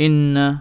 إن